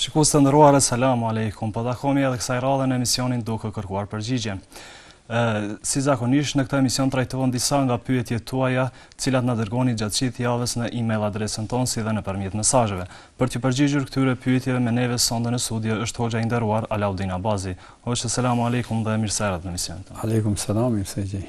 Shikues të nderuar, selamu aleikum. Po takohemi edhe kësaj radhe në emisionin Duke kërkuar përgjigjen. Ë, si zakonisht në këtë emision trajtohen disa nga pyetjet tuaja, të cilat na dërgoni gjatë gjithë javës në email adresën tonë si dhe nëpërmjet mesazheve. Për t'ju përgjigjur këtyre pyetjeve me neve sonte në studio është hoxha i nderuar Alaudin Abazi. Hoxhë, selam aleikum dhe mirë se erdhe në emisionin tonë. Aleikum selam, mirë se ju gjej.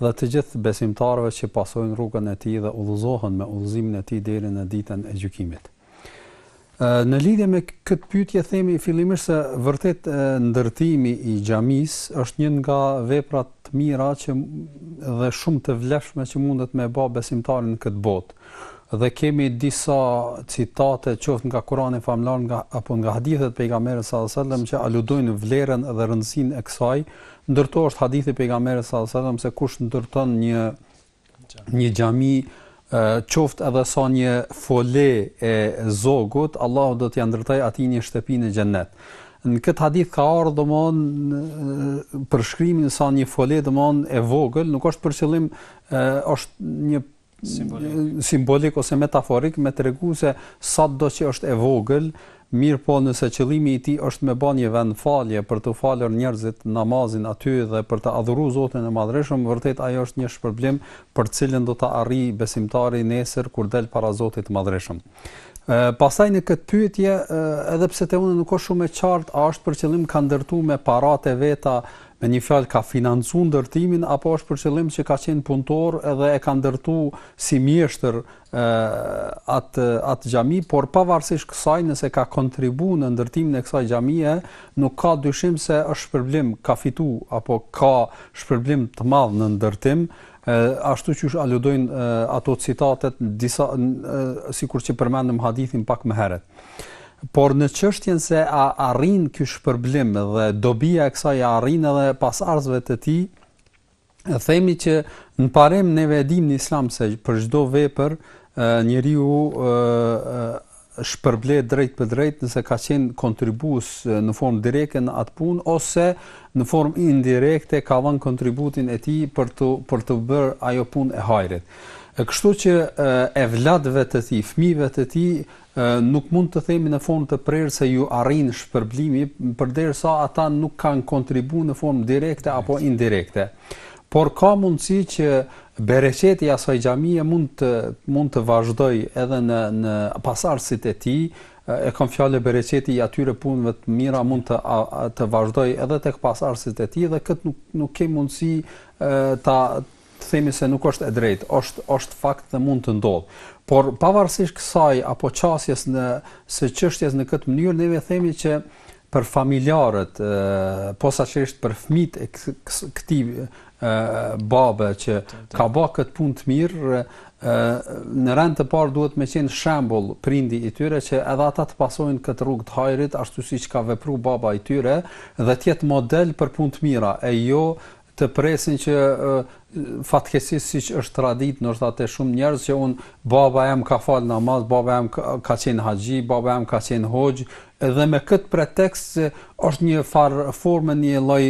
Dhe të gjithë besimtarëve që pasojnë rrugën e tij dhe udhëzohen me udhëzimin e tij deri në Ditën e Gjykimit. Në lidhje me këtë pyetje themi fillimisht se vërtet ndërtimi i xhamisë është një nga veprat të mira edhe shumë të vlefshme që mundet me ba besimtari në këtë botë. Dhe kemi disa citate qoftë nga Kurani famëlartë apo nga hadithet e pejgamberit sallallahu alajhi wasallam që aludojnë vlerën dhe rëndësinë e kësaj Ndër to është hadithi i pejgamberit sallallahu alajhi wasallam se kush ndërton një një xhami qoftë edhe sa një fole e zogut, Allahu do t'ia ndërtojë atij një shtëpi në xhennet. Në këtë hadith ka ardhur domethënë përshkrimi sa një fole domethënë e vogël, nuk është për qëllim është një simbolik ose metaforik me tregu se sado që është e vogël, mirëpo nëse qëllimi i tij është me ba një vend falje për të falur njerëzit namazin aty dhe për të adhuru Zotin e Madhërishëm, vërtet ajo është një shpërblim për cilën do ta arrijë besimtari nesër kur del para Zotit të Madhërishëm. Pastaj në këtë pyetje, edhe pse te unë nuk është shumë e qartë, a është për qëllim ka ndërtu me paratë veta, me një fjalë ka financu ndërtimin, apo është për qëllim që ka qenë punëtor edhe e ka ndërtu si mjeshtër atë, atë xhami, por pavarësisht kësaj nëse ka kontribu në ndërtimin e kësaj xhamie, nuk ka dyshim se është shpërblim, ka fitu, apo ka shpërblim të madh në ndërtim, E, ashtu që aludojnë e, ato citatet, disa, e, sikur që përmendëm hadithin pak më herët. Por në çështjen se a arrin ky shpërblim dhe dobia e kësaj a arrin edhe pasardhësve të tij, e themi që në parim neve e dimë në islam se për çdo vepër, njeriu shpërblehet drejtpërdrejt nëse ka qenë kontribues në formë direkte në atë punë ose në formë indirekte ka dhënë kontributin e tij për t'u për t'u bërë ajo punë e hajrit. Kështu që evladëve të tij, fëmijëve të tij nuk mund të themi në formë të prerë se ju arrin shpërblimi përderisa ata nuk kanë kontribu në formë direkte apo indirekte. Por ka mundësi që bereqeti i asaj xhamie mund të mund të vazhdojë edhe në në pasardhësit e tij, e kam fjalë bereqeti i atyre punëve të mira mund të të vazhdojë edhe tek pasardhësit e tij dhe kët nuk nuk kem mundësi ta të themi se nuk është e drejtë, është është fakt dhe mund të ndodh. Por pavarësisht kësaj apo qasjes në së çështjes në këtë mënyrë, ne themi që për familjarët, posaçërisht për fëmijët e këtij babe që ka ba këtë punë të mirë, në rend të parë duhet me qenë shembull prindi i tyre që edhe ata të pasojnë këtë rrugë të hajrit ashtu siç ka vepru baba i tyre dhe të jetë model për punë të mira e jo të presin që fatkeqësisht siç është traditë ndoshta te shumë njerëz që un baba jem ka fal namaz, baba jem ka, ka qenë haxhi, baba jem ka qenë hoxhë, edhe me kët pretekst është një far forme një lloj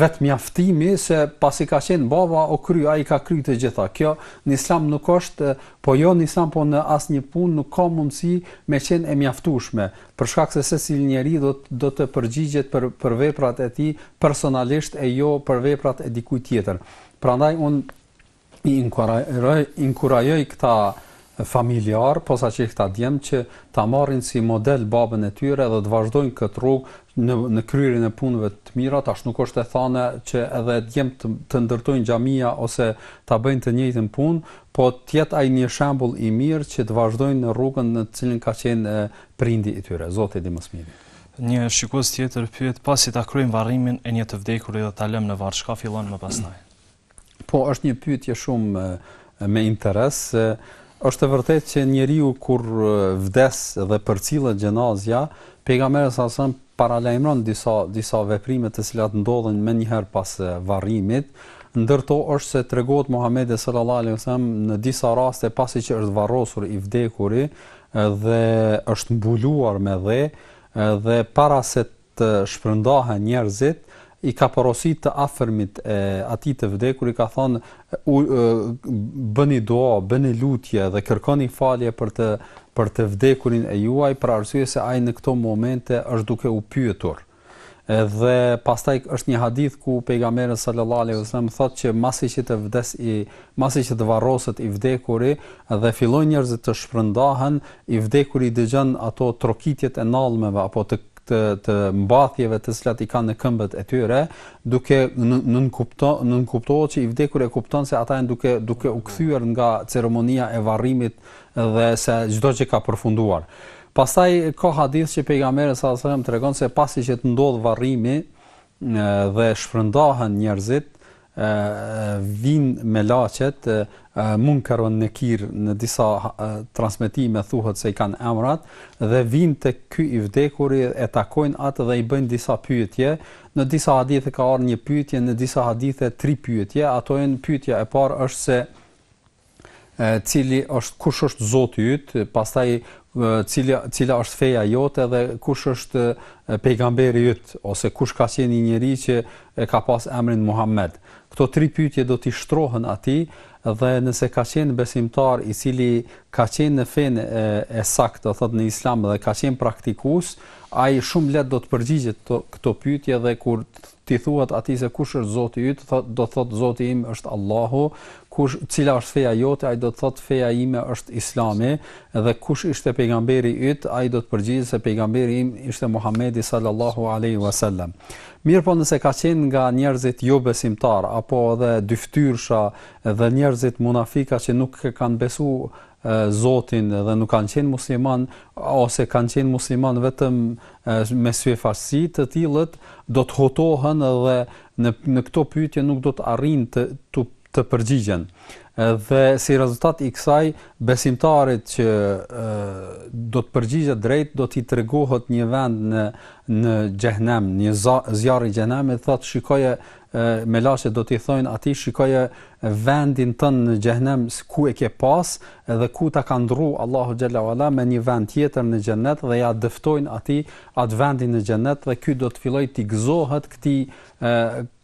vetmjaftimi se pasi ka qenë baba o kry ai ka kry të gjitha. Kjo në Islam nuk është, po jo në Islam, po në asnjë punë nuk ka mundësi me qenë e mjaftueshme. për shkak se secili njeri do të do të përgjigjet për për veprat e tij personalisht e jo për veprat e dikujt tjetër. Prandaj un i inkurajoj inkurajoj këta familjar, posaçe këta djem që ta marrin si model babën e tyre dhe të vazhdojnë këtë rrugë në në kryerjen e punëve të mira, tash nuk është e thane që edhe djemtë të ndërtojnë xhamia ose ta bëjnë të njëjtën punë, Po të jetë ai një shembull i mirë që të vazhdojnë në rrugën në të cilën ka qenë prindi i tyre. Zoti e di më së miri. Një shikues tjetër pyet, pasi ta kryejmë varrimin e një të vdekuri dhe ta lëmë në varr, çka fillon më pastaj? Po, është një pyetje shumë me interes. Është e vërtetë që njeriu kur vdes dhe përcillet xhenazja, pejgamberi sa sa paralajmëron disa disa veprime të cilat ndodhin menjëherë pas varrimit, ndër to është se tregohet Muhamedi sallallahu alejhi ve sellem në disa raste pasi që është varrosur i vdekuri dhe është mbuluar me dhe dhe para se të shpërndahen njerëzit i ka porosit të afërmit e atij të vdekur i ka thënë bëni dua, bëni lutje dhe kërkoni falje për të për të vdekurin e juaj për arsye se ai në këto momente është duke u pyetur. Edhe pastaj është një hadith ku pejgamberi sallallahu alaihi wasallam thotë që masi që të vdes i masi që të varroset i vdekuri dhe fillojnë njerëzit të shpërndahen, i vdekuri i dëgjon ato trokitjet e nallmeve apo të të të mbathjeve të cilat i kanë në këmbët e tyre, duke nënkupto nënkuptohet që i vdekuri e kupton se ata janë duke duke u kthyer nga ceremonia e varrimit dhe se çdo gjë ka përfunduar. Pastaj ka hadithe që pejgamberi sa selam tregon se pasi që të ndodhë varrimi, dhe shpërndahen njerëzit, vijnë melaqet, Munkar wa Nekir në disa transmetime thuhet se i kanë emrat dhe vijnë tek ky i vdekuri e takojnë atë dhe i bëjnë disa pyetje, në disa hadithe ka ardhur një pyetje, në disa hadithe tri pyetje, ato janë pyetja e parë është se cili është kush është Zoti yt, pastaj cila cila është feja jote dhe kush është pejgamberi yt ose kush ka qenë një njeri që e ka pas emrin Muhammed. Këto tri pyetje do t'i shtrohen atij dhe nëse ka qenë besimtar i cili ka qenë në fenë e, e saktë, do thotë në Islam dhe ka qenë praktikues, ai shumë lehtë do të përgjigjet këto, këto pyetje dhe kur T'i thuhet atij se kush është Zoti yt, do të thotë Zoti im është Allahu, kush, cila është feja jote, ai do të thotë feja ime është Islami, dhe kush ishte pejgamberi yt, ai do të përgjigjet se pejgamberi im ishte Muhamedi sallallahu alejhi wa sallam. Mirëpo nëse ka qenë nga njerëzit jo besimtar apo edhe dyftyrsha dhe njerëzit munafika që nuk e kanë besu Zotin dhe nuk kanë qenë musliman ose kanë qenë musliman vetëm Me syefaqësi të tillët do të hutohen dhe në në këto pyetje nuk do të arrijnë të të të përgjigjen. Dhe si rezultat i kësaj, besimtarit që e, do të përgjigjet drejt, do t'i tregohet një vend në në xhehenem, në zjarr të xhehenemit, thotë shikoje Melaqet do t'i thojnë atij shikoje vendin tënd në xhehenem ku e ke pas edhe ku ta ka ndrru Allahu xhalla wala me një vend tjetër në xhennet dhe ja dëftojnë atij atë vendin në xhennet dhe ky do të fillojë t'i gëzohet këtij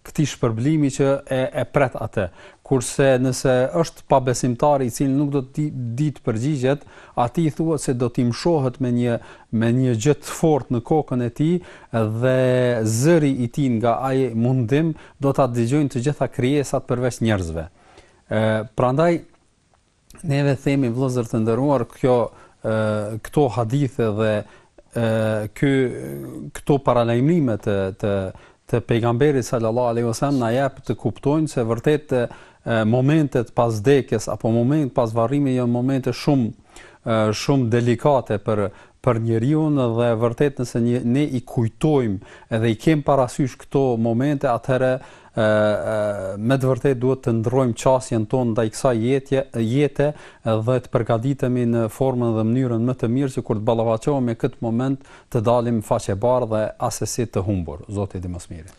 këtij shpërblimi që e e pret atë. Kurse nëse është pabesimtar i cili nuk do të di të përgjigjet, atij i thuhet se do t'i mshohet me një me një gjë të fortë në kokën e tij Dhe zëri i tij nga ai mundim do ta dëgjojnë të gjitha krijesat përveç njerëzve. Ë prandaj neve themi vëllezër të nderuar kjo ë këto hadithe dhe ë ky këto paralajmërime të të të pejgamberit sallallahu alaihi wasallam na jep të kuptojnë se vërtet momentet pas vdekjes apo momentet pas varrimit janë momente shumë shumë delikate për për njeriun dhe vërtet nëse një ne i kujtojmë edhe i kem parasysh këto momente atëherë me të vërtet duhet të ndrrojmë qasjen tonë ndaj kësaj jetje, jete dhe të përgatitemi në formën dhe mënyrën më të mirë se kur të ballafaqohemi me këtë moment të dalim faqebardhë dhe asesi të humbur. Zoti e di më së miri.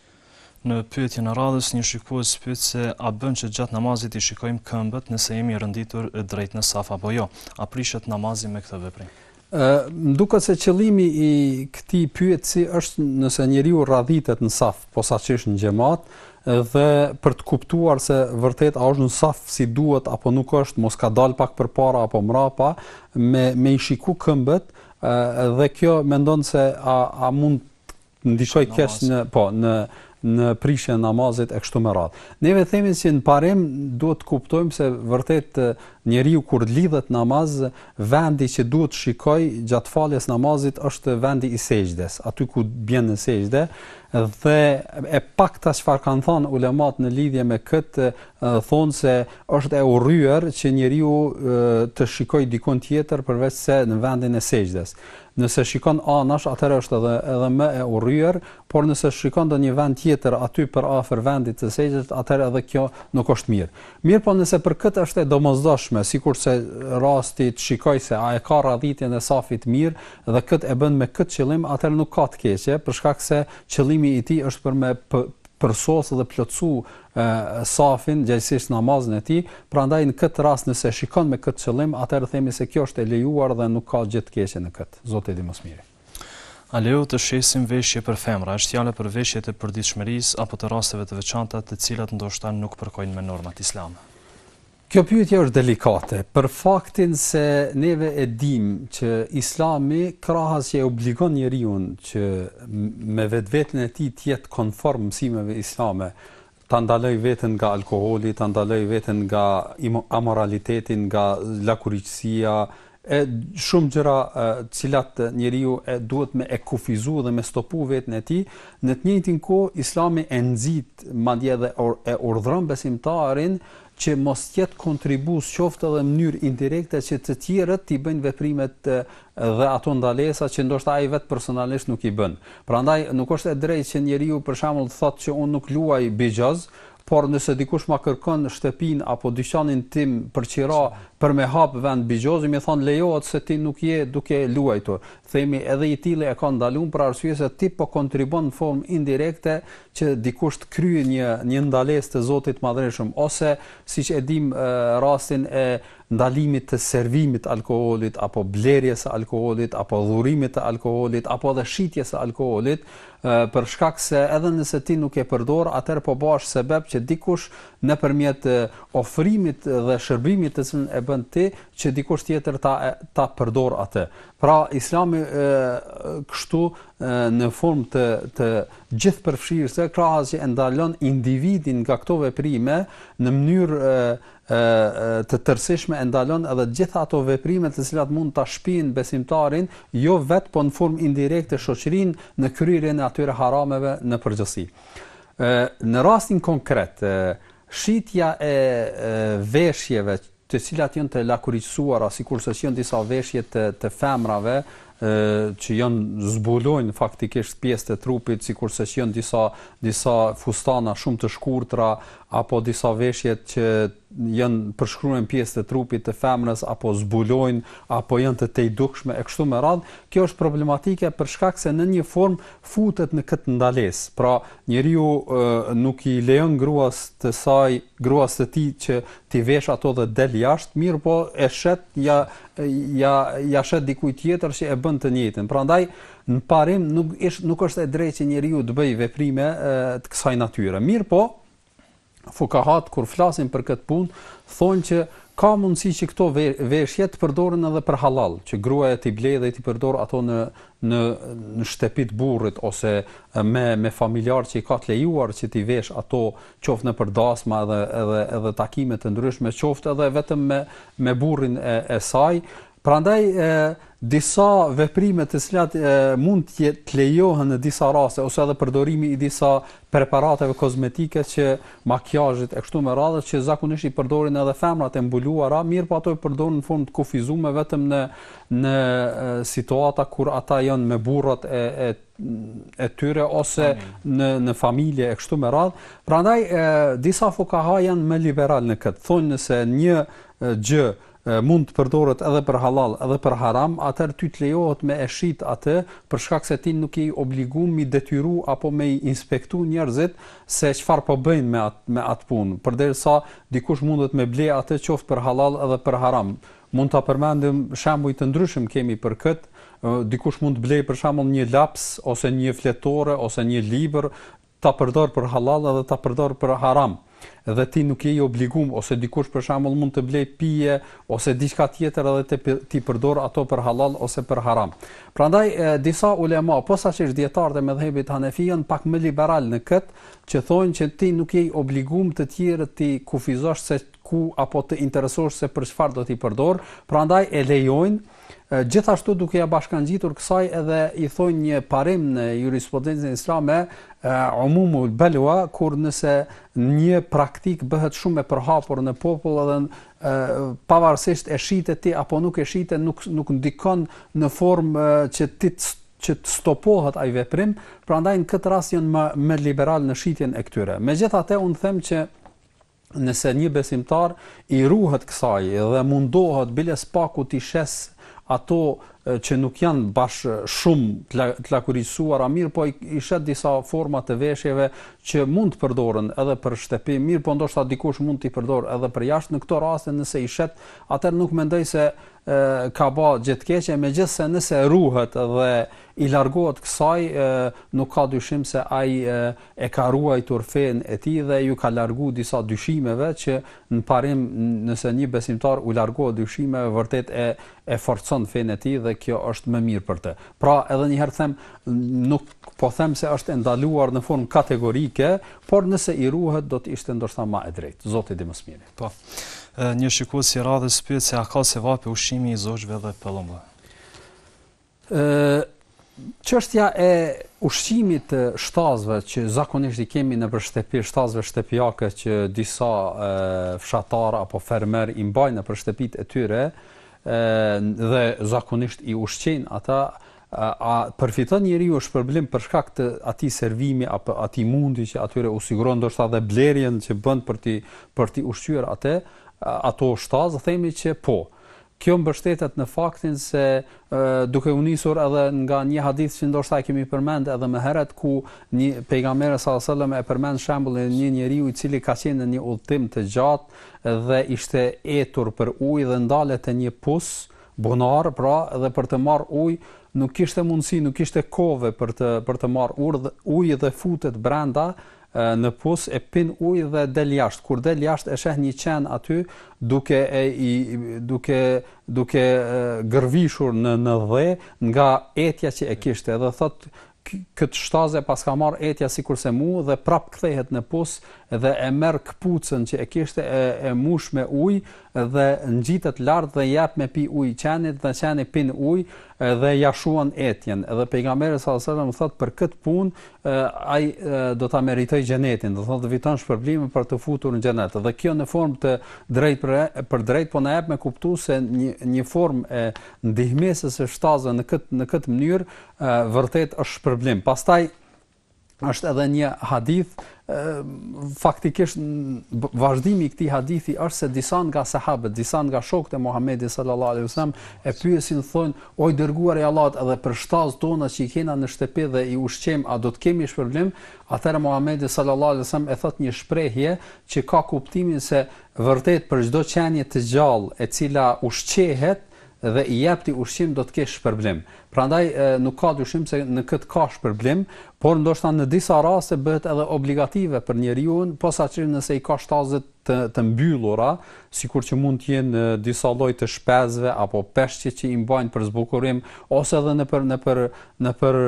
Në pyetjen e radhës, një shikues pyet se a bën që gjatë namazit t'i shikojmë këmbët nëse jemi rënditur drejt në saf apo jo? A prishet namazi me këtë veprim? Ë, më duket se qëllimi i këtij pyetësi është nëse njeriu radhitet në saf, posaçërisht në xhamat, dhe për të kuptuar se vërtet a është në saf si duhet apo nuk është, mos ka dal pak përpara apo mrapa, me me i shiku këmbët, ë dhe kjo mendon se a a mund ndikoj keq në po në në prishjen e namazit e kështu me radhë. Neve themi se në parim duhet të kuptojmë se vërtet njeriu kur lidhet namaz, vendi që duhet të shikoj gjatë faljes namazit është vendi i sexhdes, aty ku bjen në sexhde dhe e pakta çfarë kanë thënë ulemat në lidhje me këtë thonë se është e urryer që njeriu të shikoj dikun tjetër përveç se në vendin e sexhdes. Nëse shikon anash, atëherë është edhe edhe më e urryer, por nëse shikon ndonjë vend tjetër aty për afër vendit të sexhdes, atëherë edhe kjo nuk është mirë. Mirëpo nëse për këtë është e domosdoshme, sikurse rasti, të shikojë se a e ka radhitjen e safit mirë dhe këtë e bën me këtë qëllim, atëherë nuk ka të keqe, për shkak se qëllimi i tij është për me përsosë dhe plotësu safin, gjegjësisht namazin e tij, prandaj në këtë rast nëse shikon me këtë qëllim, atëherë themi se kjo është e lejuar dhe nuk ka gjë të keqe në këtë. Zoti e di më së miri. A lejohet të shesim veshje për femra? Është fjala për veshjet e përditshmërisë apo të rasteve të veçanta të cilat ndoshta nuk përkojnë me normat islame. Kjo pyetje është delikate, për faktin se neve e dimë që Islami krahas që e obligon njeriun që me vetveten e tij të jetë konform mësimeve islame, ta ndaloj veten nga alkooli, ta ndaloj veten nga amoraliteti, nga lakuriqësia e shumë gjëra të cilat njeriu duhet me e kufizu dhe me stopu veten e tij, në të njëjtin kohë Islami e nxit madje edhe e urdhëron besimtarin që mos jetë kontribues qoftë edhe në mënyrë indirekte që të tjerët t'i bëjnë veprimet dhe ato ndalesa që ndoshta ai vetë personalisht nuk i bën. Prandaj nuk është e drejtë që njeriu për shembull të thotë që unë nuk luaj bixhoz, por nëse dikush ma kërkon shtëpinë apo dyqanin tim për qira për me hap vend bixhozi me thonë lejohet se ti nuk je duke luajtur. Themi edhe i tilli e ka ndalun për arsye se ti po kontribon në formë indirekte që dikush të kryejë një një ndalesë të Zotit të Madhërishëm ose siç e dim rastin e ndalimit të servimit të alkoolit apo blerjes së alkoolit apo dhurimit të alkoolit apo edhe shitjes së alkoolit për shkak se edhe nëse ti nuk e përdor atëherë po bash sebeb që dikush nëpërmjet ofrimit dhe shërbimit të cilën e bën ti që dikush tjetër ta ta përdor atë Pra Islami ë kështu në formë të të gjithëpërfshirëse krahas që e ndalon individin nga këto veprime në mënyrë ë të tërësishme e ndalon edhe të gjitha ato veprime të cilat mund ta shpijnë besimtarin jo vetë po në formë indirekte shoqërinë në kryerjen e atyre harameve në përgjithësi. Ë në rastin konkret shitja e veshjeve të cilat janë të lakuriqësuara, sikurse që janë disa veshje të të femrave, ë që janë zbulojnë faktikisht pjesë të trupit, sikurse që janë disa disa fustana shumë të shkurtra apo disa veshje që janë përshkruajnë pjesë të trupit të femrës apo zbulojnë apo janë të tejdukshme e kështu me radhë, kjo është problematike për shkak se në një formë futet në këtë ndalesë. Pra, njeriu ë nuk i lejon gruas të saj gruas së tij që t'i vesh ato dhe del jashtë, mirëpo e shet ja ja ja shet dikujt tjetër që e bën të njëjtën. Prandaj në parim nuk ish, nuk është e drejtë që njeriu të bëjë veprime e, të kësaj natyre. Mirëpo fukahat kur flasin për këtë punë thonë që ka mundësi që këto veshje të përdoren edhe për hallall, që gruaja t'i blejë dhe t'i përdor ato në në në shtëpi të burrit ose me me familjarë që i ka të lejuar që t'i vesh ato qoftë nëpër dasma edhe edhe edhe takime të ndryshme qoftë edhe vetëm me me burrin e e saj prandaj e disa veprime të cilat e, mund të të lejohen në disa raste ose edhe përdorimi i disa preparateve kozmetike që makijazhit e kështu me radhë që zakonisht i përdorin edhe femrat e mbuluara, mirëpo ato i përdorin në formë të kufizuar vetëm në në situata kur ata janë me burrat e e e tyre ose në në familje e kështu me radhë. Prandaj disa fukaha janë më liberal në këtë. Thonë se një gjë mund të përdoret edhe për hallall edhe për haram, atëherë ty të lejohet me e shit atë, për shkak se ti nuk je i obligum me i detyru apo me i inspektu njerëzit se çfarë po bëjnë me atë me atë punë, përderisa dikush mundet me ble atë qoftë për hallall edhe për haram. Mund ta përmendim shembuj të ndryshëm kemi për këtë, dikush mund të blejë për shembull një laps ose një fletore ose një libër ta përdor për hallall edhe ta përdor për haram dhe ti nuk je i obligum ose dikush për shembull mund të blej pije ose diçka tjetër edhe të t'i përdor ato për hallall ose për haram. Prandaj e, disa ulema, posaçërisht dijetarët e medhhebit Hanefi janë pak më liberal në këtë, që thonë që ti nuk je i obligum të tjerët t'i kufizosh se ku apo të interesosh se për çfarë do t'i përdor, prandaj e lejojnë Gjithashtu duke ia bashkangjitur kësaj edhe i thonë një parim në jurisprudencën islame umumul balwa kur nëse një praktikë bëhet shumë e përhapur në popull edhe pavarësisht e shite ti apo nuk e shite nuk nuk ndikon në formë që ti që të stopohet ai veprim, prandaj në këtë rast janë më më liberalë në shitjen e këtyre. Megjithatë unë them që Nëse një besimtar i ruhet kësaj dhe mundohet bile së paku t'i shes ato që nuk janë bash shumë të lakuriqësuara, mirëpo i shet disa forma të veshjeve që mund të përdoren edhe për shtëpi, mirëpo ndoshta dikush mund t'i përdor edhe për jashtë, në këto raste nëse i shet, atëherë nuk mendoj se ka ba gjë të keqe, megjithëse nëse ruhet dhe i largohet kësaj, nuk ka dyshim se ai e ka ruajtur fenë e tij dhe iu ka largu disa dyshimeve që në parim nëse një besimtar u largohet dyshimeve vërtet e e forcon fenë e tij dhe kjo është më mirë për të. Pra edhe një herë them nuk po them se është e ndaluar në formë kategorike, por nëse i ruhet do të ishte ndoshta më e drejtë. Zoti e di më së miri. Po. Një shikues i radhës pyet se a ka sevape ushqimi i zogjve dhe pëllumbave. Ë çështja e ushqimit të shtazëve që zakonisht i kemi nëpër shtëpi, shtazëve shtëpiake që disa e, fshatarë apo fermerë i mbajnë nëpër shtëpitë e tyre, e, dhe zakonisht i ushqejnë ata, a, a përfiton njeriu shpërblim për shkak të atij servimi apo atij mundi që atyre u siguron ndoshta dhe blerjen që bën për t'i, për t'i ushqyer atë, ato shtazë, themi që po. Kjo mbështetet në faktin se duke u nisur edhe nga një hadith që ndoshta e kemi përmend edhe më herët ku pejgamberi sallallahu alajhi wasallam e përmend shembullin e një njeriu i cili ka qenë në një udhëtim të gjatë dhe ishte etur për ujë dhe ndalet te një pus bunar pra dhe për të marrë ujë nuk kishte mundësi, nuk kishte kovë për të për të marrë ujë dhe futet brenda në pus e pin ujë dhe del jashtë kur del jashtë e sheh një qen aty duke e i duke duke gërvishur në në dhe nga etja që e kishte dhe thotë këtë shtazë e paska marrë etja sikurse mu dhe prapë kthehet në pus dhe e merr këpucën që e kishte e, e mbush me ujë dhe ngjitet lart dhe i jep me pi ujë qenit dhe qeni pin ujë dhe ia shuan etjen dhe pejgamberi sallallahu alajhi wasallam thotë për këtë punë ai do ta meritojë xhenetin, do të thotë fiton shpërblime për të futur në xhenet. Dhe kjo në formë të drejtpër, përdrejt po na jep me kuptu se një një formë e ndihmesës së shtazëve në këtë në këtë mënyrë vërtet është shpërblim. Pastaj është edhe një hadith faktikisht vazhdimi i këtij hadithi është se disa nga sahabët, disa nga shokët e Muhamedit sallallahu alaihi wasallam e pyesin thonë O i Dërguari i Allahut edhe për shtazët tona që i kena në shtëpi dhe i ushqejmë a do të kemi shpërblim? Atëherë Muhamedi sallallahu alejhi ve sellem e thotë një shprehje që ka kuptimin se vërtet për çdo qenie të gjallë e cila ushqehet dhe i jep ti ushqim do të kesh shpërblim. Prandaj nuk ka dyshim se në këtë ka shpërblim, por ndoshta në disa raste bëhet edhe obligative për njeriun, posaçërisht nëse i ka shtazët të të mbyllura, sikur që mund të jenë disa lloje të shpezëve apo peshqit që i mbajnë për zbukurim ose edhe nëpër nëpër nëpër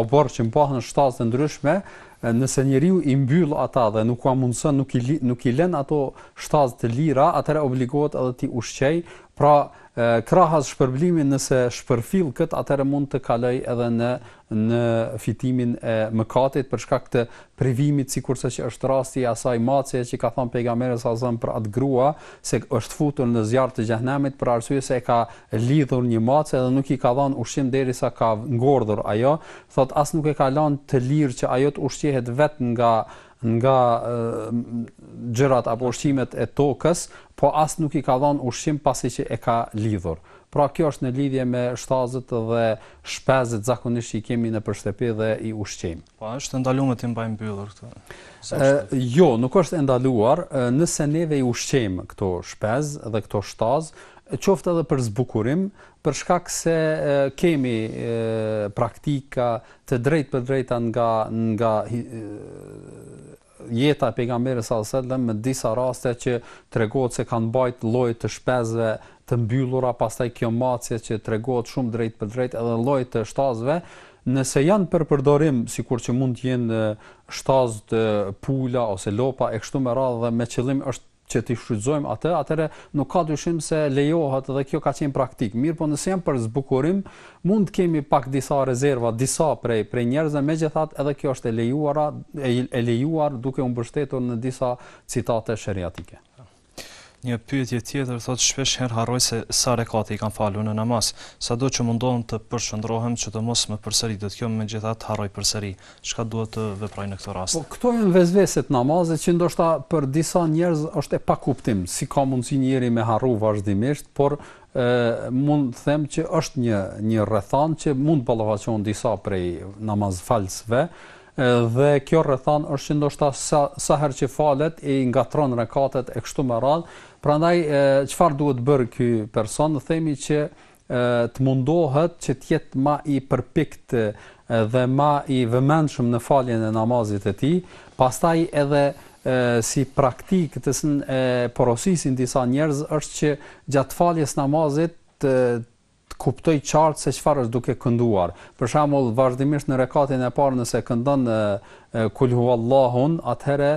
oborr që mbahen shtazë të ndryshme, nëse njeriu i mbyll ata dhe nuk ua mundëson nuk i nuk i lën ato shtazë të lira, atëherë obligohet edhe t'i ushqejë. Pra, krahas shpërblimit nëse shpërfill këtë, atëherë mund të kalojë edhe në në fitimin e mëkatit për shkak të privimit sikurse që është rasti i asaj mace që ka thënë pejgamberi alejhi selam për atë grua se është futur në zjarr të xhehenemit për arsye se e ka lidhur një mace dhe nuk i ka dhënë ushqim derisa ka ngordhur ajo thotë as nuk e ka lënë të lirë që ajo të ushqehet vetë nga nga gjërat apo ushqimet e tokës, po as nuk i ka dhënë ushqim pasi që e ka lidhur. Pra kjo është në lidhje me shtazët dhe shpezët zakonisht që i kemi nëpër shtëpi dhe i ushqejmë. Po a është e ndaluar t'i mbajmë mbyllur këto? Ë jo, nuk është e ndaluar, nëse neve i ushqejmë këto shpezë dhe këto shtazë, qoftë edhe për zbukurim, për shkak se e, kemi e, praktika të drejtpërdrejta nga nga e, jeta e pejgamberit sallallahu alajhi wasallam me disa raste që tregohet se kanë mbajt lloje të shpezëve të mbyllura, pastaj kjo mace që tregohet shumë drejtpërdrejt edhe lloje të shtazëve, nëse janë për përdorim sikur që mund të jenë shtazët, pula ose lopa e kështu me radhë dhe me qëllim është që t'i shfrytëzojmë atë, atëherë nuk ka dyshim se lejohet dhe kjo ka qenë praktikë. Mirëpo nëse janë për zbukurim, mund të kemi pak disa rezerva, disa prej prej njerëzve, megjithatë edhe kjo është e lejuara, e, e lejuar duke u mbështetur në disa citate sheriatike. Një pyetje tjetër thotë shpeshherë harroj se sa rekate i kam falur në namaz. Sado që mundohem të përqendrohem që të mos më përsëritet kjo, megjithatë harroj përsëri. Çka duhet të veprojë në këtë rast? Po këto janë vesvese të namazit që ndoshta për disa njerëz është e pakuptim, si ka mundësi njeri me harru vazhdimisht, por mund të them që është një një rrethanë që mund të ballafaqohen disa prej namazfalësve dhe kjo rrethanë është që ndoshta sa sa herë që falet i ngatron rekatet e kështu me radhë. Prandaj çfarë duhet bërë ky person? Themi që të mundohet që të jetë ma i përpiktë dhe ma i vëmendshëm në faljen e namazit të tij, pastaj edhe si praktikë të cilën e porosisin disa njerëz është që gjatë faljes namazit të kuptojë qartë se çfarë është duke kënduar. Për shembull, vazhdimisht në rekatin e parë nëse këndon kul huwallahu, atëherë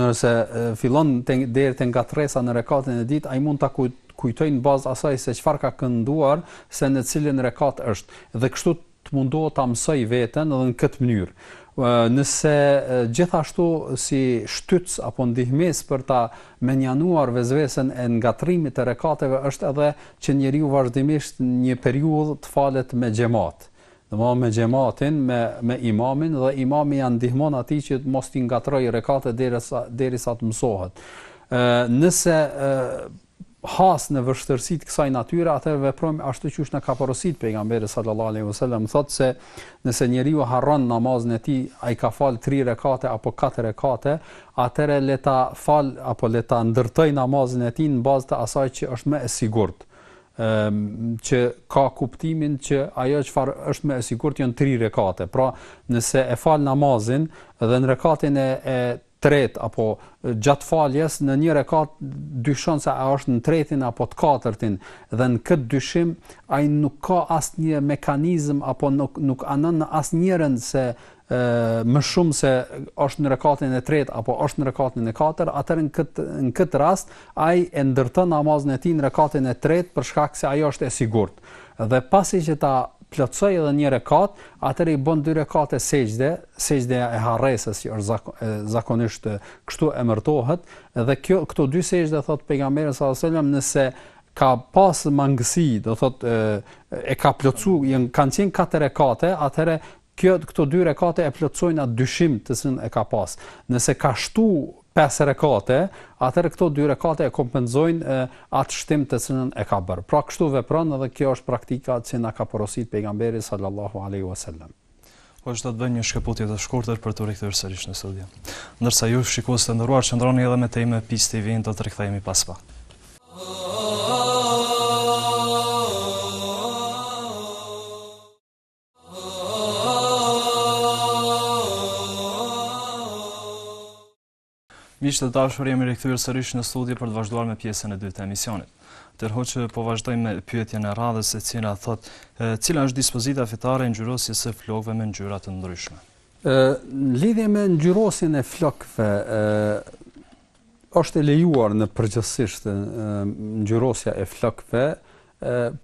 nëse fillon deri te ngatrresa në rekatin e dytë, ai mund ta kujtojë në bazë asaj se çfarë ka kënduar, se në cilin rekat është, dhe kështu të mundohet ta mësojë veten dhe në këtë mënyrë. Nëse gjithashtu si shtysë apo ndihmesë për ta mënjanuar vesvesen e ngatërrimit të rekateve është edhe që njeriu vazhdimisht një periudhë të falet me xhamat. domethënë me xhematin, me me imamin dhe imami ia ndihmon atij që mos t'i ngatërrojë rekatet derisa derisa të mësohet. Ë nëse ë has në vështirësi të kësaj natyre, atëherë veprojmë ashtu siç na ka porositur pejgamberi sallallahu alaihi wasallam, thotë se nëse njeriu harron namazin e tij, a i ka fal 3 rekate apo 4 rekate, atëherë le ta fal apo le ta ndërtojë namazin e tij në bazë të asaj që është më e sigurt. që ka kuptimin që ajo çfarë është më e sigurt janë tri rekate. Pra, nëse e fal namazin dhe në rekatin e, e tretë apo gjatë faljes në një rekat dyshon se a është në tretin apo të katërtin dhe në këtë dyshim ai nuk ka asnjë mekanizëm apo nuk nuk anon në asnjërën se më shumë se është në rekatin e tretë apo është në rekatin e katërt, atëherë në këtë në këtë rast ai e ndërton namazin e tij në rekatin e tretë për shkak se ajo është e sigurt. Dhe pasi që ta plotësojë edhe një rekat, atëherë i bën dy rekate sexhde, sexhdeja e harresës që është zakonisht kështu emërtohet, dhe kjo këto dy sexhde thotë pejgamberi sallallahu alajhi wasallam nëse ka pas mangësi, do thotë e, e ka plotsu, janë kanë qenë katër rekate, atëherë Kjo këto dy rekate e plotësojnë atë dyshim të cilin e ka pas. Nëse ka shtu pesë rekate, atëherë këto dy rekate e kompensojnë atë shtim të cilën e ka bërë. Pra kështu vepron edhe kjo është praktika që na ka porositë pejgamberi sallallahu alaihi wasallam. Hoxhë, do të bëjmë një shkëputje të shkurtër për t'u rikthyer sërish në studio. Ndërsa ju shikues të nderuar, qëndroni edhe më tej me Peace TV, do të rikthehemi pas pak. Miq të dashur, jemi rikthyer sërish në studio për të vazhduar me pjesën e dytë të emisionit. Ndërkohë që po vazhdojmë me pyetjen e radhës e cila thotë, e, cila është dispozita fetare e ngjyrosjes së flokëve me ngjyra të ndryshme? Ë, lidhje me ngjyrosjen e flokëve, ë, Është e lejuar në përgjithësisht ngjyrosja e flokëve,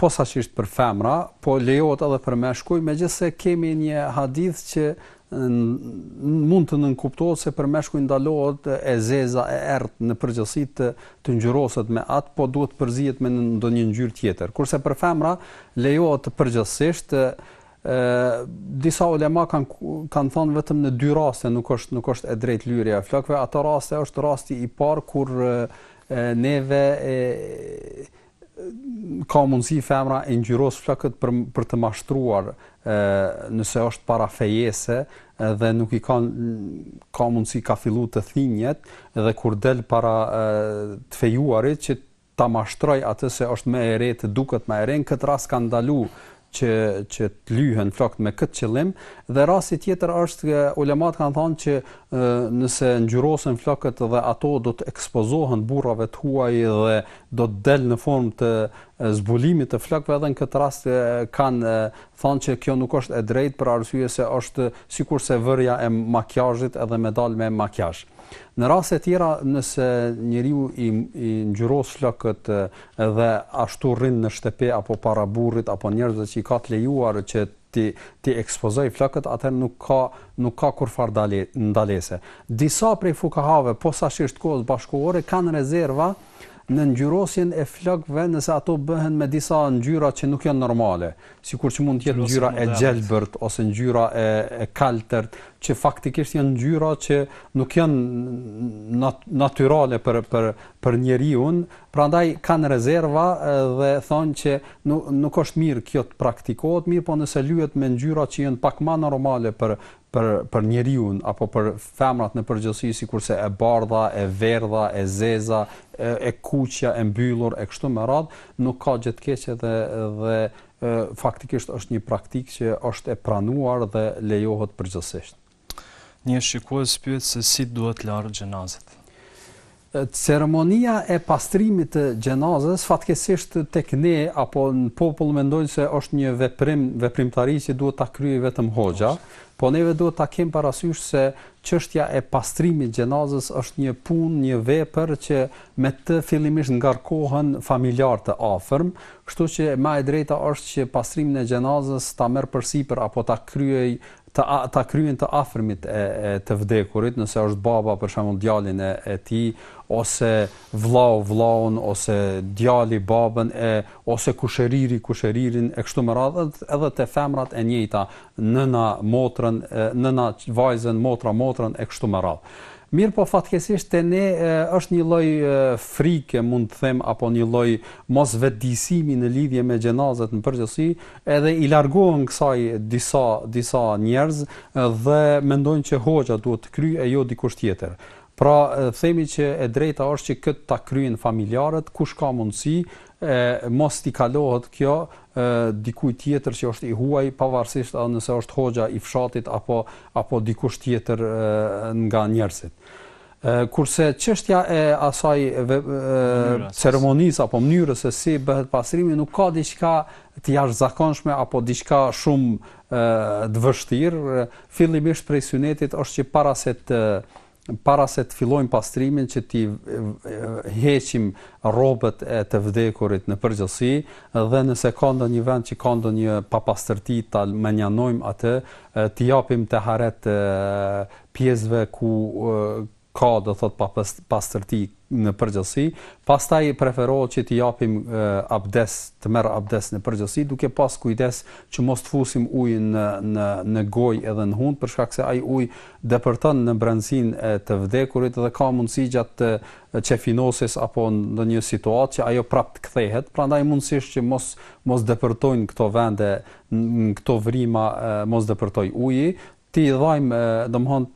posaçërisht për femra, po lejohet edhe për meshkuj, megjithëse kemi një hadith që mund të nënkuptohet se për meshkuj ndalohet e zeza e errët në përgjithësi të, të ngjyroset me atë, po duhet përzihet me ndonjë ngjyrë tjetër. Kurse për femra lejohet përgjithësisht Ë disa ulema kanë kanë thënë vetëm në dy raste nuk është nuk është e drejtë lyrja e flokëve. Ato raste është rasti i parë kur e, neve e, ka mundësi femra i ngjyros flokët për për të mashtruar nëse është para fejese dhe nuk i kanë ka mundësi ka fillu të thinjet dhe kur del para të fejuarit që ta mashtrojë atë se është më e re të duket më e re në këtë rast kanë ndalu që që të lyhen flokët me këtë qëllim dhe rasti tjetër është ulemat kanë thënë që nëse ngjyrosen flokët dhe ato do t'u ekspozohen burrave të huaj dhe do të del në formë të zbulimit të flokëve edhe në këtë rast kanë thënë që kjo nuk është e drejtë për arsye se është sikurse vërja e makiazhit edhe me dalë me makiazh. Në raste tjera, nëse njeriu i i ngjyros flokët dhe ashtu rrin në shtëpi apo para burrit apo njerëzve që i ka të lejuar që t'i t'i ekspozojë flokët, atëherë nuk ka nuk ka kurrfarë ndalese. Disa prej fukahave posaçërisht të kohës bashkëkohore kanë rezerva në ngjyrosjen e flokëve nëse ato bëhen me disa ngjyra që nuk janë normale, sikur që mund të jetë ngjyra e gjelbërt ose ngjyra e e kaltërt, që faktikisht janë ngjyra që nuk janë nat natyrale për për për njeriun, prandaj kanë rezerva dhe thonë që nuk nuk është mirë kjo të praktikohet, mirëpo nëse lyhet me ngjyra që janë pak më normale për për për njeriun apo për femrat në përgjithësi sikurse e bardha, e verdha, e zeza, e, e kuqja e mbyllur e kështu me radhë, nuk ka gjë të keqe dhe dhe faktikisht është një praktikë që është e pranuar dhe lejohet përgjithësisht. Një shikues pyet se si duhet larë xhenazet. Ceremonia e pastrimit të xhenazes fatkeqësisht tek ne apo në popull mendojnë se është një veprim, veprimtari që duhet ta kryejë vetëm hoxha, po neve duhet ta kemë parasysh se çështja e pastrimit të xhenazes është një punë, një vepër që me të fillimisht ngarkohen familjarët e afërm, kështu që ma e drejta është që pastrimin e xhenazes ta merr përsipër apo ta kryejë ta ta kryejnë të afërmit e e të vdekurit, nëse është baba për shembull djalin e e tij, ose vllau vllaun, ose djali babën e ose kushëriri kushëririn e kështu me radhë, edhe te femrat e njëjta, nëna motrën, nëna vajzën, motra motrën e kështu me radhë. Mirëpo fatkeqësisht te ne është një lloj frike mund të them apo një lloj mosvetëdijësimi në lidhje me xhenazat në përgjithësi, Edhe i largohen kësaj disa disa njerëz dhe mendojnë që hoxha duhet të kryejë e jo dikush tjetër. Pra themi që e drejta është që këtë ta kryejnë familjarët, kush ka mundësi, e mos t'i kalohet kjo dikujt tjetër që është i huaj, pavarësisht nëse është hoxha i fshatit apo apo dikush tjetër nga njerëzit. Kurse çështja e asaj ceremonisë apo mënyrës se si bëhet pastrimi nuk ka diçka të jashtëzakonshme apo diçka shumë të vështirë. Fillimisht prej synetit është që para se të para se të fillojmë pastrimin që t'i heqim rrobët e të vdekurit në përgjithësi dhe nëse ka ndonjë vend që ka ndonjë papastërti ta mënjanojmë atë, t'i japim teharet pjesëve ku ka do thotë papastërti në përgjithësi, pastaj preferohet që t'i japim abdes, të merr abdes në përgjithësi, duke pas kujdes që mos të fusim ujin në në në gojë edhe në hundë, për shkak se ai ujë depërton në brendësinë e të vdekurit dhe ka mundësi gjatë qefinosjes apo ndonjë situatë që ajo prapë të kthehet, prandaj mundësisht që mos mos depërtojë në këto vende, në këto vrima mos depërtojë uji, T'i i dhajmë, domthon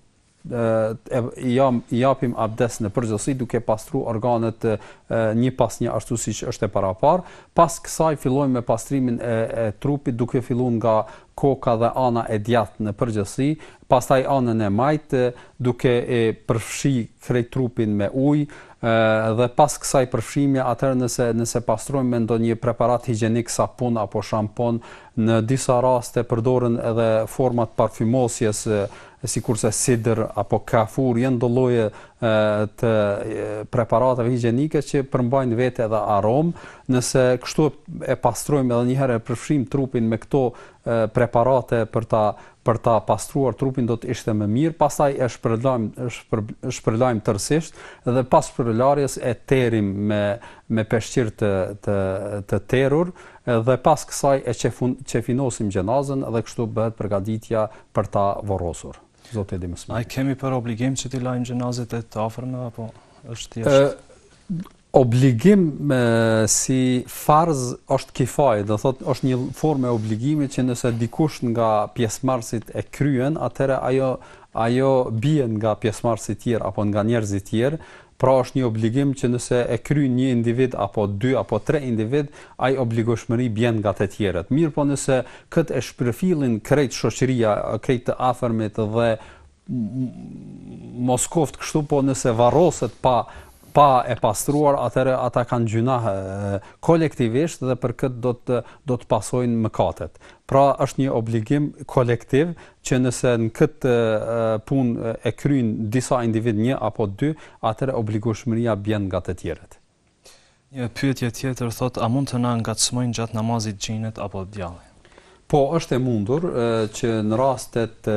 i jam i japim abdes në përgjithësi duke pastruar organet një pas një ashtu siç është e paraparë, pas kësaj fillojmë me pastrimin e, e trupit duke filluar nga koka dhe ana e djathtë në përgjithësi, pastaj anën e majtë duke e përfshi krejt trupin me ujë dhe pas kësaj përfshirje atëherë nëse nëse pastrojmë me ndonjë preparat higjienik sapun apo shampon Në disa raste përdoren edhe forma të parfymosjes, sikurse sidr apo kafur, janë do lloje të preparateve higjienike që përmbajnë në vete edhe aromë. Nëse kështu e pastrojmë edhe një herë e fshijmë trupin me këto preparate për ta për ta pastruar trupin do të ishte më mirë, pastaj e shpërlajmë shpërlajmë tërësisht dhe pas shpërlarjes e terim me me peshqir të të të terur Dhe pas kësaj e qefinosim xhenazën dhe kështu bëhet përgatitja për ta vorrosur. Zoti e di më së miri. A kemi për obligim që t'i lajmë xhenazet e të afërmve apo është thjesht obligim e, si farzi kifaje, do thot është një formë e obligimit që nëse dikush nga pjesëmarrësit e kryen, atëherë ajo ajo bie nga pjesëmarrësit e tjerë apo nga njerëzit e tjerë, Pra është një obligim që nëse e kryen një individ apo dy apo tre individë, ajo obligueshmëri bjen nga të tjerët. Mirëpo nëse këtë e shpërfillin krejt shoqëria, krejt të afërmit dhe mos koftë kështu, po nëse varroset pa pa e pastruar, atëherë ata kanë gjynah kolektivisht dhe për këtë do të do të pasojnë mëkatet. Pra është një obligim kolektiv që nëse këtë punë e kryjnë disa individë një apo dy, atëherë obligueshmëria bjen nga të tjerët. Një pyetje tjetër thotë, a mund të na ngacmojnë gjatë namazit xhinët apo djalli? Po, është e mundur që në rastet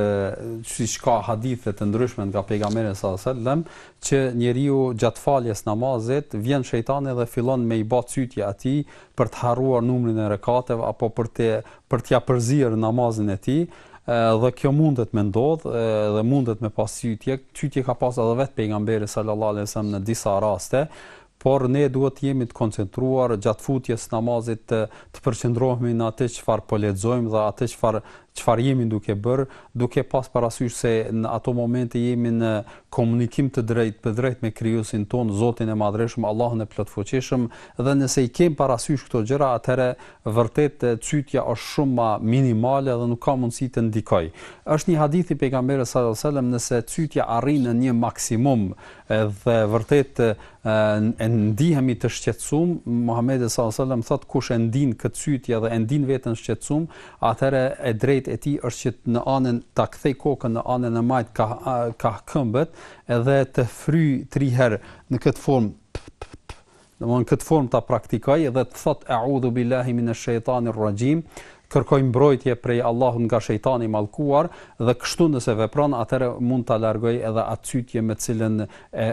siç ka hadithe të ndryshme nga pejgamberi alejhi selam, që njeriu gjatë faljes namazit vjen shejtani dhe fillon me i ba cytje atij për të harruar numrin e rekateve apo për të për t'ia përzier namazin e tij, dhe kjo mundet me ndodh dhe mundet me pas cytje, cytje ka pas edhe vet pejgamberi sallallahu alaihi wasallam në disa raste, por ne duhet të jemi të koncentruar gjatë futjes së namazit të, të përqendrohemi në atë çfarë po lexojmë dhe atë çfarë çfarë jemi duke bërë, duke pas parasysh se në ato momente jemi në komunikim të drejtë për drejt me krijuesin ton, Zotin e Madhërishëm, Allahun e Plotfuqishëm, dhe nëse i kem parasysh këto gjëra, atëherë Vërtet cytja është shumë ma minimale dhe nuk ka mundësi të ndikoj. Është një hadith i Pejgamberit sallallahu alaihi wasallam nëse cytja arrin në një maksimum dhe vërtet e ndihemi të shqetësum, Muhamedi sallallahu alaihi wasallam thotë kush e ndin këtë cytje dhe e ndin veten shqetësum, atëherë e drejtë e tij është që në anën ta kthej kokën në anën e majtë kah kah këmbët dhe të fryjë tri herë në këtë formë, p, p, p, Domthon këtë formë ta praktikojë dhe të thotë e'udhu billahi min esh-shejtanir rraxhim, kërkoj mbrojtje prej Allahut nga shejtani i mallkuar dhe kështu nëse vepron atëherë mund ta largojë edhe atë cytje me të cilën e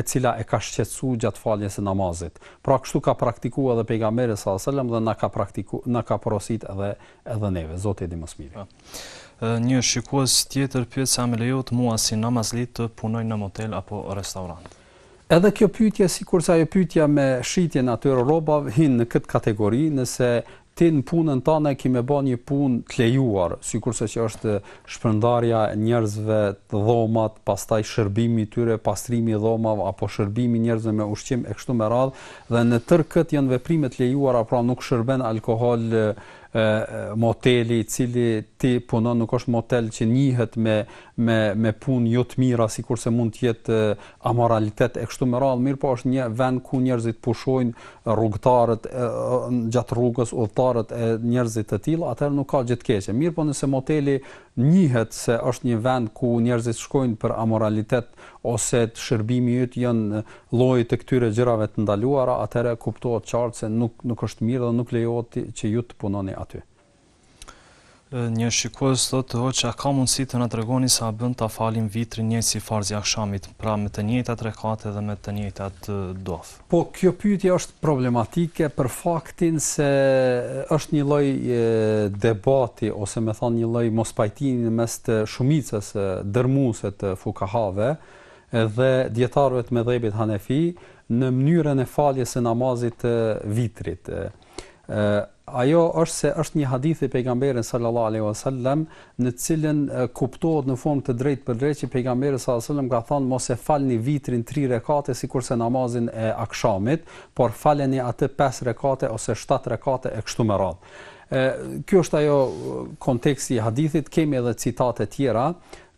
e cila e ka shqetësu gjatë faljes së namazit. Pra kështu ka praktiku edhe Pejgamberi sallallahu alejhi ue sellem dhe na ka praktiku na ka porositë edhe edhe neve. Zoti e di më së miri. Një shikues tjetër pyet se a më lejohet mua si namazli të punoj në motel apo restorant. Edhe kjo pyetje sikurse ajo pyetja me shitjen e atyre rrobave hin në këtë kategori, nëse ti në punën tënde ki me ba një punë të lejuar, sikurse që është shpërndarja e njerëzve te dhomat, pastaj shërbimi i tyre, pastrimi i dhomave apo shërbimi i njerëzve me ushqim e kështu me radhë, dhe në tërë këtë janë veprime të lejuara, pra nuk shërben alkool moteli i cili ti punon nuk është motel që njihet me me me punë jo të mira sikurse mund të jetë amoralitet e kështu me radhë, mirëpo është një vend ku njerëzit pushojnë rrugëtarët gjatë rrugës, udhëtarët e njerëz të tillë, atëherë nuk ka gjë të keqe. Mirëpo nëse moteli Njihet se është një vend ku njerëzit shkojnë për amoralitet ose shërbimi yt janë lloji i këtyre gjërave të ndaluara atëherë kuptohet qartë se nuk nuk është mirë dhe nuk lejohet që ju të punoni aty. Një shikues thotë hoxhë a ka mundësi të na tregoni se a bën ta falim vitrin njëjtë si farzi i akshamit, pra me të njëjtat rekate dhe me të njëjtat dof. Po kjo pyetje është problematike për faktin se është një lloj debati ose me thanë një lloj mospajtimi në mes të shumicës dërmuese të fukahave dhe dijetarëve të medhhebit Hanefi në mënyrën e faljes së namazit të vitrit. Ë Ajo është se është një hadith i Pejgamberit sallallahu alejhi ue sellem në të cilin kuptohet në formë të drejtpërdrejtë që Pejgamberi sallallahu alejhi ue sellem ka thënë mos e falni vitrin tri rekate sikurse namazin e akshamit, por faleni atë pesë rekate ose shtatë rekate e kështu me radhë. Ky është ajo konteksti i hadithit, kemi edhe citate tjera,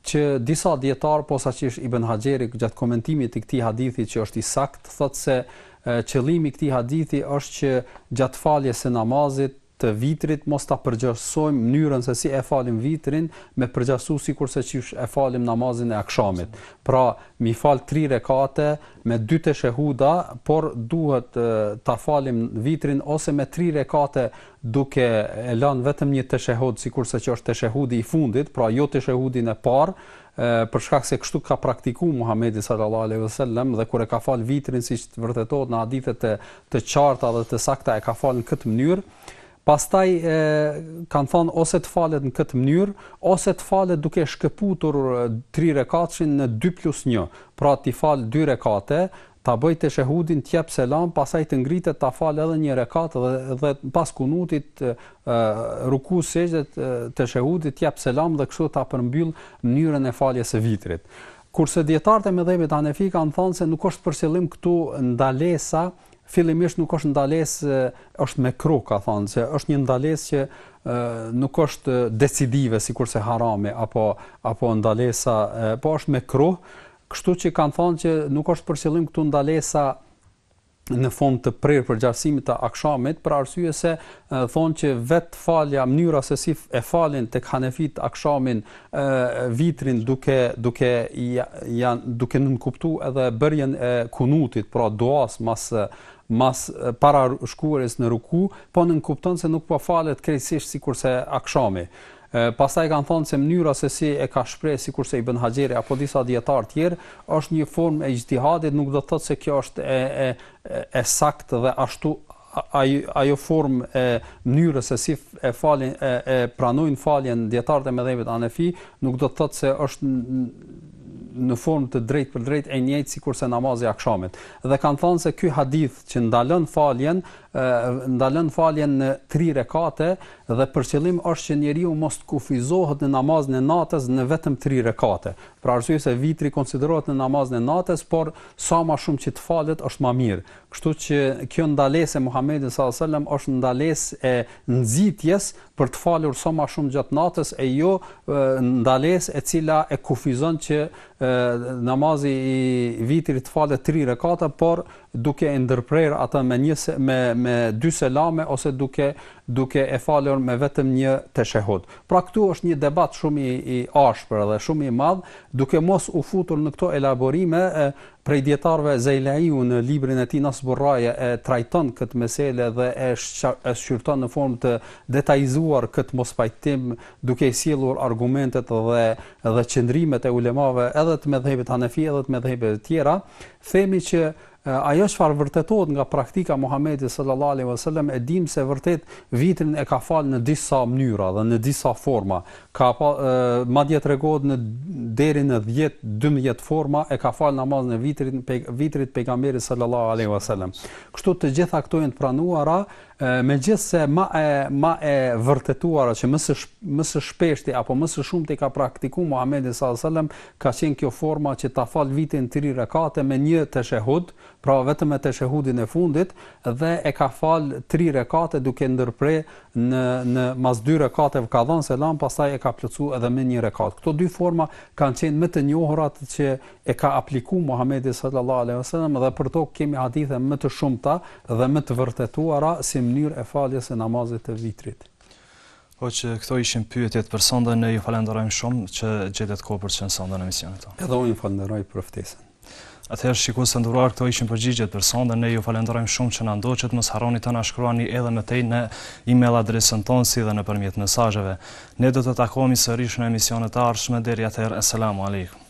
Që disa dijetarë, posaçërisht Ibën Haxheri gjatë komentimit të këtij hadithi që është i saktë, thotë se qëllimi i këtij hadithi është që gjatë faljes së namazit të vitrit mos ta përngjasojmë mënyrën se si e falim vitrin me përngjasu sikurse qysh e falim namazin e akshamit. Pra, m'i falë tri rekate me dy teshehuda, por duhet ta falim vitrin ose me tri rekate duke e lënë vetëm një teshehhud sikurse që është teshehhudi i fundit, pra jo teshehhudin e parë, për shkak se kështu ka praktiku Muhamedi sallallahu alaihi wasallam dhe kur e ka fal vitrin siç vërtetohet në hadithe të të qarta dhe të sakta e ka fal në këtë mënyrë. Pastaj kanë thënë ose të falet në këtë mënyrë ose të falet duke e shkëputur tri rekatëshin në 2 plus 1, pra t'i falë dy rekate ta bëjë teshehudin, të jap selam, pastaj të ngritet ta falë edhe një rekat dhe dhe pas kunutit, rukus, sexhdes, teshehudit, të jap selam dhe kështu ta përmbyll mënyrën e faljes së vitrit. Kurse dijetarët e medhhebit hanefi kanë thënë se nuk është për qëllim këtu ndalesa, fillimisht nuk është ndalesë, është mekruh kanë thënë se është një ndalesë që nuk është decisive sikurse harami apo apo ndalesa, po është mekruh, Kështu që kanë thënë që nuk është për qëllim këtu ndalesa në formë të prerë përngjasimit të akshamit, për arsye se thonë që vet falja, mënyra se si e falin tek hanefitë akshamin e, vitrin duke, duke, janë, duke nënkuptu edhe bërjen e kunutit, pra duas mas mas para shkuarjes në ruku, po nënkupton se nuk po falet krejtësisht sikurse akshami. E pastaj kanë thënë se mënyra se si e ka shpreh sikurse Ibën Haxheri apo disa dijetarë tjerë është një formë e ixhtihadit nuk do të thotë se kjo është e e e saktë dhe ashtu ai ajo formë e mënyrës se si e falin e e pranojnë faljen dijetarët e medhhebit hanefi nuk do të thotë se është në formë të drejtpërdrejtë e njëjtë sikurse namazi i akshamit. Dhe kanë thënë se ky hadithi që ndalon faljen, ndalon faljen në 3 rekate, Dhe për qëllim është që njeriu mos të kufizohet në namazin e natës në vetëm tri rekate, për arsye se vitri konsiderohet në namazin e natës, por sa ma shumë që të falet është ma mirë. Kështu që kjo ndalesë e Muhammedit sallallahu alejhi ue sellem është ndalesë e nxitjes për të falur sa ma shumë gjatë natës e jo ndalesë e cila e kufizon që namazi i vitrit të falet tri rekate, por duke e ndërprerë atë me një se, me, me dy selame ose duke, duke e falur me vetëm një teshehud. Pra këtu është një debat shumë i, i ashpër dhe shumë i madh, duke mos u futur në këto elaborime, e, prej dijetarëve Zejleiu në librin e tij Nasburraje e trajton këtë mesele dhe e, shqa, e shqyrton në formë të detajizuar këtë mospajtim duke i sjellur argumentet dhe, dhe qëndrimet e ulemave edhe të medhhebit hanefi edhe të medhhebeve tjera, Themi që ajo çfarë vërtetohet nga praktika e Muhamedit sallallahu alaihi wasallam e dimë se vërtet vitrin e ka falë në disa mënyra dhe në disa forma. Ka pa, e, madje tregohet në deri në 10-12 forma e ka falë namazin e vitrit pe, vitrit pejgamberi sallallahu alaihi wasallam. Kështu të gjitha këto janë të pranuara, megjithëse ma e ma e vërtetuara që më së më së shpeshti apo më së shumti ka praktiku Muhamedi sallallahu alaihi wasallam Ka qenë kjo forma që ta falë vitrin tri rekate me një teshehhud, pra vetëm me teshehhudin e fundit, dhe e ka falë tri rekate duke ndërpre në në mes dy rekateve ka dhanë selam pastaj e ka plotësu edhe me një rekat. Këto dy forma kanë qenë më të njohurat që e ka apliku Muhamedi sallallahu alejhi ve sellem dhe për to kemi hadithe më të shumta dhe më të vërtetuara si mënyrë e faljes së namazit të vitrit. Hoxh, këto ishin pyetjet për sonde, ne ju falenderojmë shumë që gjetët kohë për të qenë sonde në emisionin tonë. Edhe unë ju falenderoj për ftesën. Atëherë shikues të nderuar, këto ishin përgjigjet për sonde. Ne ju falenderojmë shumë që na ndoqët. Mos harroni të na shkruani edhe më tej në email adresën tonë si dhe nëpërmjet mesazheve. Ne do të takohemi sërish në emisionet e ardhshme. Deri atëherë, esselamu alejkum.